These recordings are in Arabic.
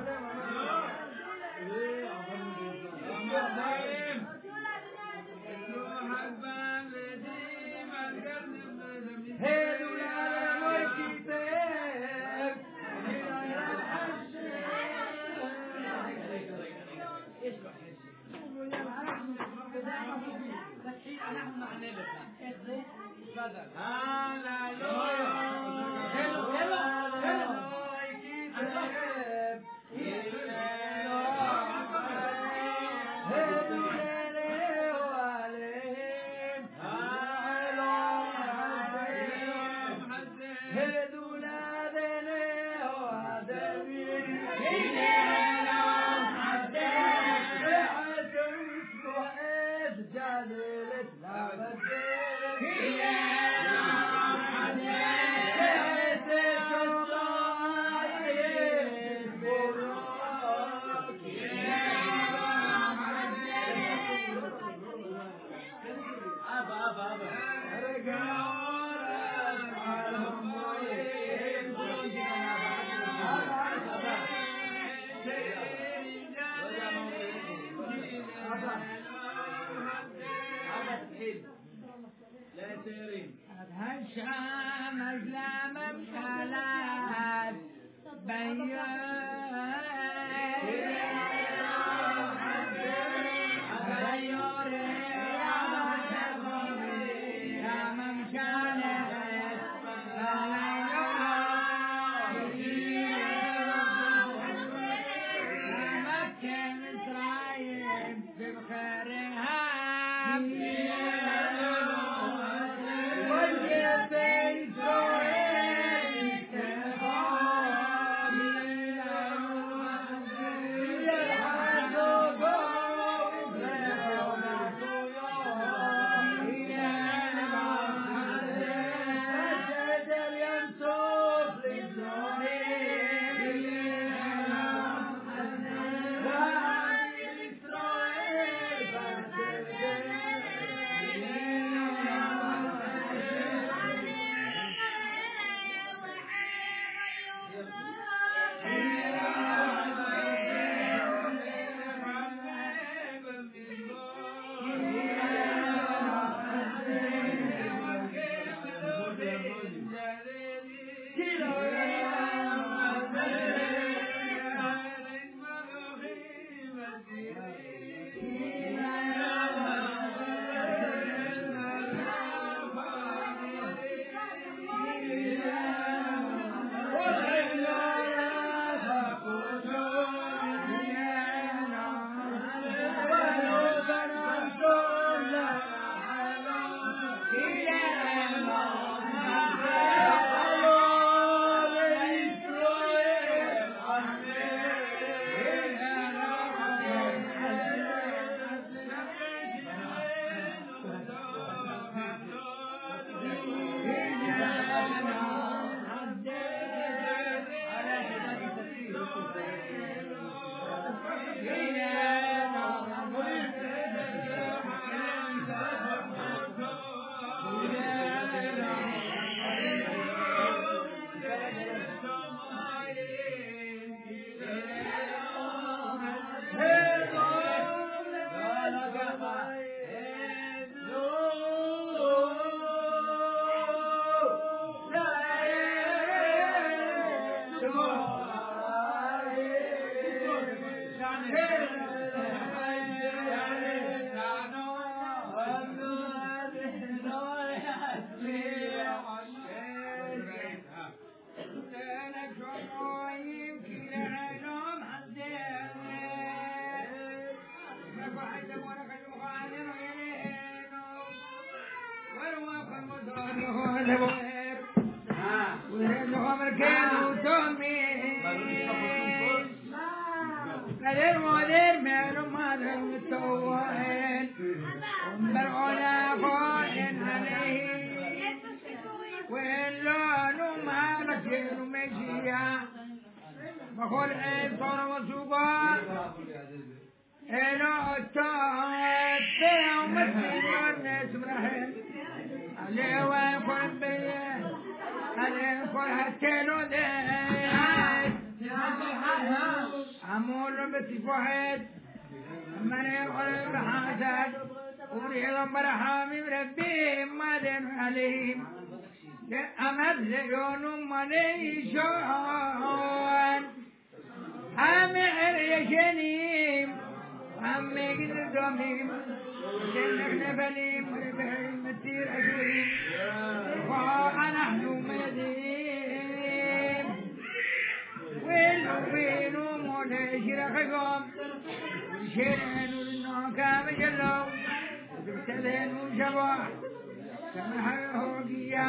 Alabama. have واللون ما نسير مجيا بقول إيه صار وسوقا ألو التوت يوم الدنيا الناس مرحل عليه ويكون بيه عليه كل هالتلو ده عمول بتفوحد من يقول بحاجات وريضا برحامي ربي ما دين عليهم أمد ليون مليشون أمي يشنيم أمي قد دوميم جنك نبليم ربعي متير أجريم ونحن مدين ويلو ويلو مولاي شرخكم شيرين ولنوكا بجلو وتبتلين وشبح سمح الهوقية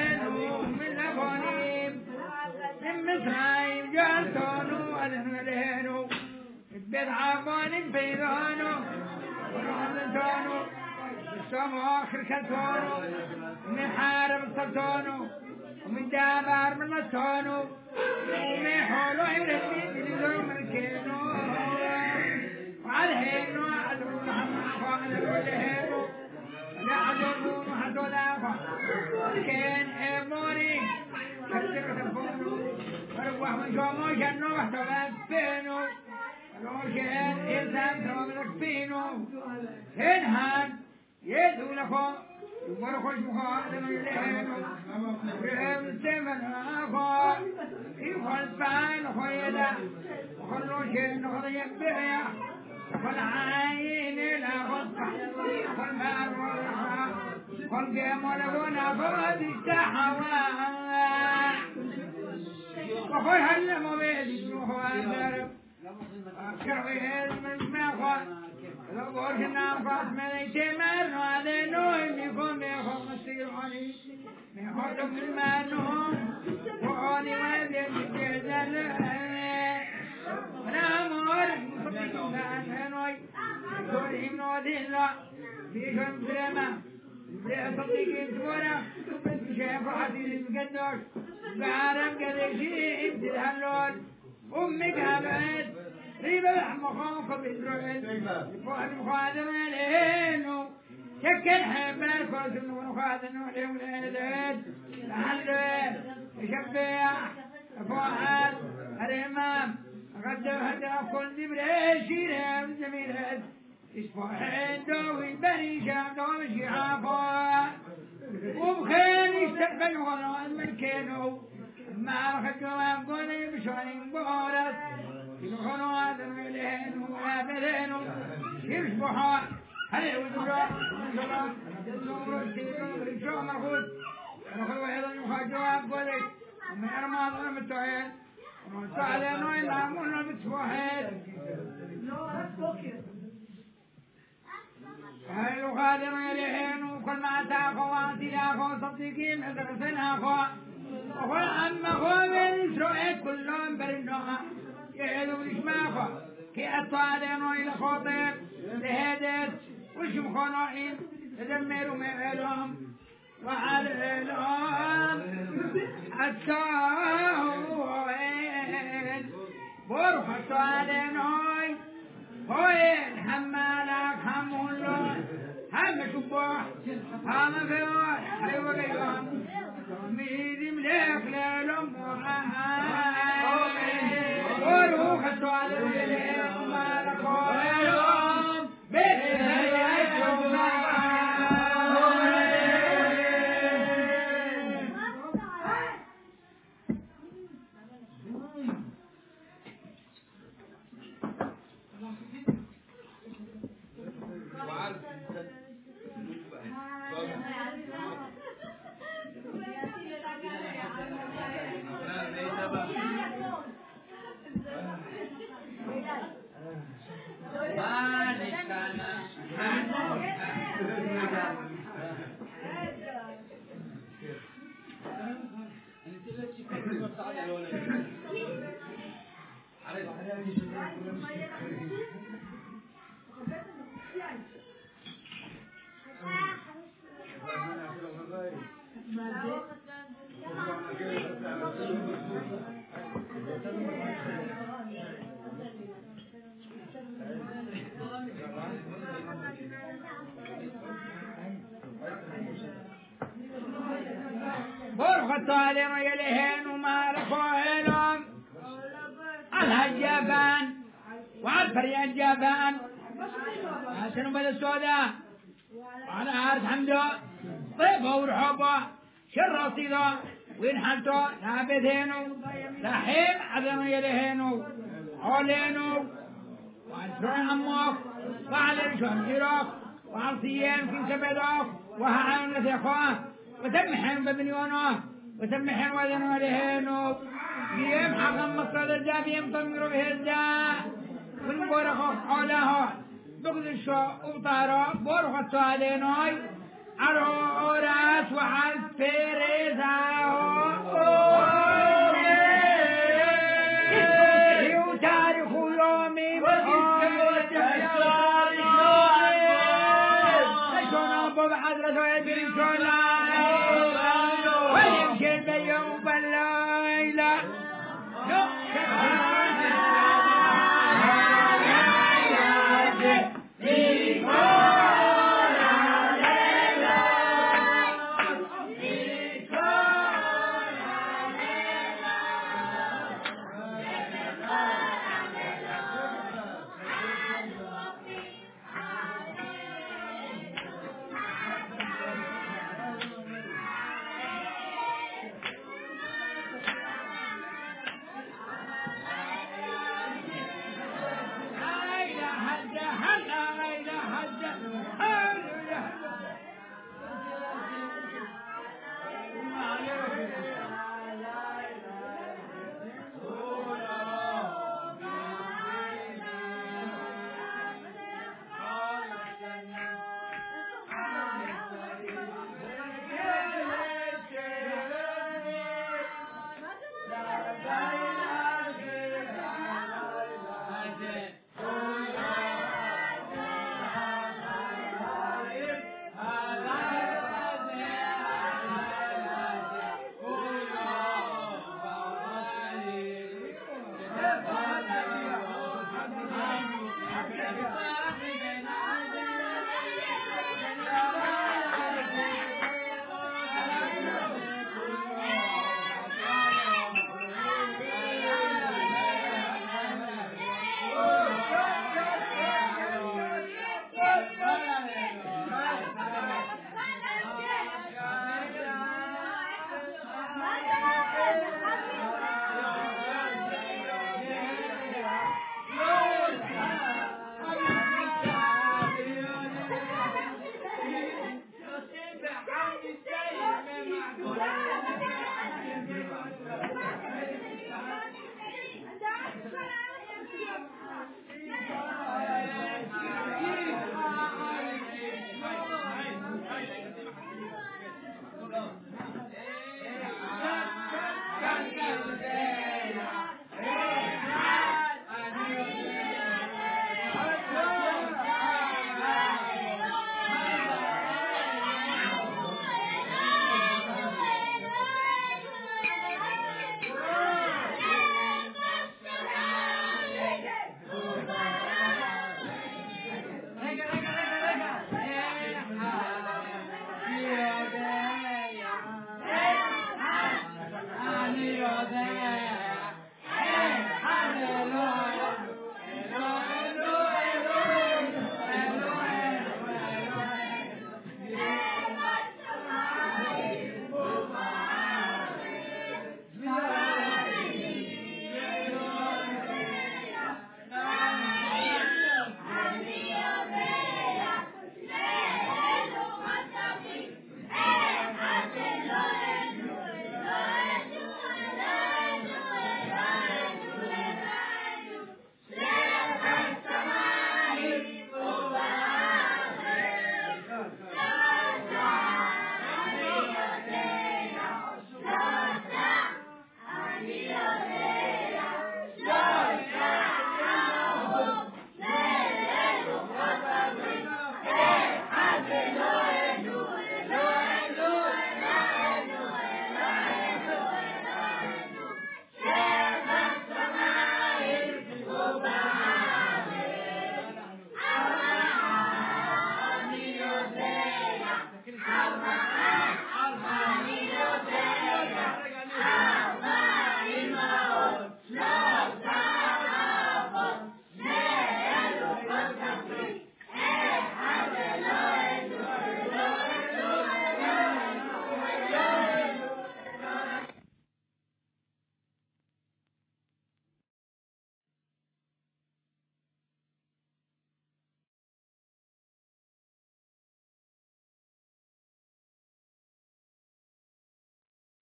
من مصرايم جالتونو أذن ولينو البدعة بوني بيدونو ورمضتونو السمو آخر من حارب ومن دابار من التونو ومن حولو ملكينو وعلى وروح من شومو شنو وحدو بابينو روشين إنسان سواملك بينو هنهان يدو لكو يمر خوش مخادم اللينو رهم سمن آخو يخل بان خويدا وخل روشين نخض يبيع وخل عاين لا غطة وخل مار ورحا وخل قيم ولقونا فوز التحوى وخل هل مبيد المقدس بعرم قدشي ابتدى اللون أمك هبت ريبة لحم خوف بالرؤية فؤاد مخادم عليهن شكل حبال كوز من مخادم والولاد لعل يشبع فؤاد الإمام. قد هدى كل دبر شيرة من زميلات اسمعين دوي بني شام دوي شعافا وبخير يستقبل غنوان من كينو ما رخدوا قولي بشوين بورس يدخلوا هذا الملين وابدين يشبحوا هل شباب يدخلوا السيرون رجوا مرخوص ونخلوا أيضا يخرجوا قولي ومن أرماض المتوحيد ومن سعلين وإلهمون المتوحيد هل يخادم إليهن وكل ما تاخوا وانتي لاخوا صديقين عندك سناخوا وكل أما هو من سوء كلهم برنوها يهدوا بشماخوا كي أطالين إلى خاطر لهدت وش مخنوعين تدمروا مهلهم وعلى الأرض الساوين برخة علينوي هوين همالك همولون هم شبوح هم ميدي ليلهم برخة علينوي برخة عليهم يلهن وما لكوهلهم على الجبان وعلى الفريا الجبان حسن بل السوداء وعلى عارس حمدو طيبه ورحبه شر رصيده وين حالته ثابتينو لحين عذروا يلهينو علينو وعلى شرع عموك وعلى شرع جيروك وعلى صيام في سبدوك وهعاون لسيخواه وسبحهم ببنيوانهم وتمحن وذنوا لهينوب بيهم حقا مصرد الجا بيهم تنقروا به الزا ونبورخوا حوله بغدشوا وطارا بورخوا سوالينوي عرو أوراس وحال فيريزاهو